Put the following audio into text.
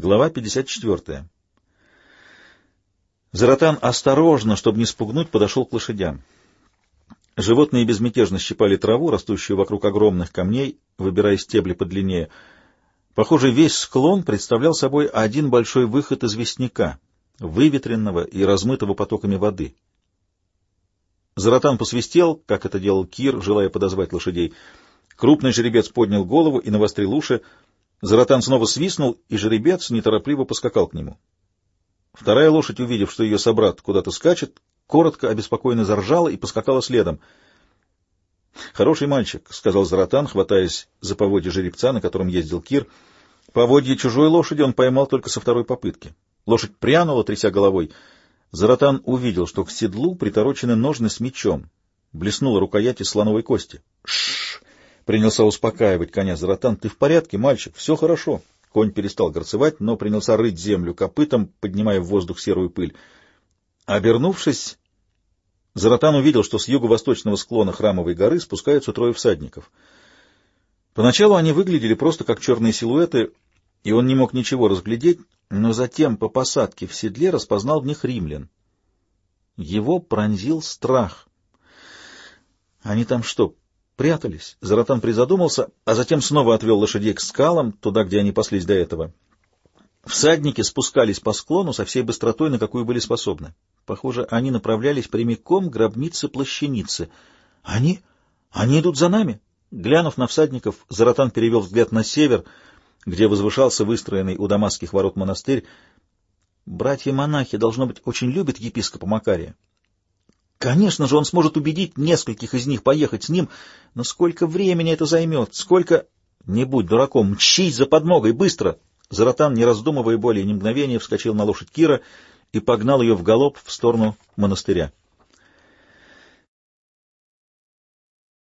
Глава 54. Заратан осторожно, чтобы не спугнуть, подошел к лошадям. Животные безмятежно щипали траву, растущую вокруг огромных камней, выбирая стебли подлиннее. Похоже, весь склон представлял собой один большой выход известняка, выветренного и размытого потоками воды. Заратан посвистел, как это делал Кир, желая подозвать лошадей. Крупный жеребец поднял голову и навострил уши — Заратан снова свистнул, и жеребец неторопливо поскакал к нему. Вторая лошадь, увидев, что ее собрат куда-то скачет, коротко, обеспокоенно заржала и поскакала следом. — Хороший мальчик, — сказал Заратан, хватаясь за поводья жеребца, на котором ездил Кир. Поводья чужой лошади он поймал только со второй попытки. Лошадь прянула, тряся головой. Заратан увидел, что к седлу приторочены ножны с мечом. Блеснула рукоять из слоновой кости.! Принялся успокаивать коня Заратан. — Ты в порядке, мальчик? Все хорошо. Конь перестал горцевать, но принялся рыть землю копытом, поднимая в воздух серую пыль. Обернувшись, Заратан увидел, что с юго-восточного склона храмовой горы спускаются трое всадников. Поначалу они выглядели просто как черные силуэты, и он не мог ничего разглядеть, но затем по посадке в седле распознал в них римлян. Его пронзил страх. Они там что, прятались. Заратан призадумался, а затем снова отвел лошадей к скалам, туда, где они паслись до этого. Всадники спускались по склону со всей быстротой, на какую были способны. Похоже, они направлялись прямиком к гробнице-плащаницы. Они... они идут за нами. Глянув на всадников, Заратан перевел взгляд на север, где возвышался выстроенный у дамасских ворот монастырь. Братья-монахи, должно быть, очень любят епископа Макария. Конечно же, он сможет убедить нескольких из них поехать с ним, но сколько времени это займет? Сколько... Не будь дураком, мчись за подмогой, быстро! Заратан, не раздумывая более ни мгновения, вскочил на лошадь Кира и погнал ее в галоп в сторону монастыря.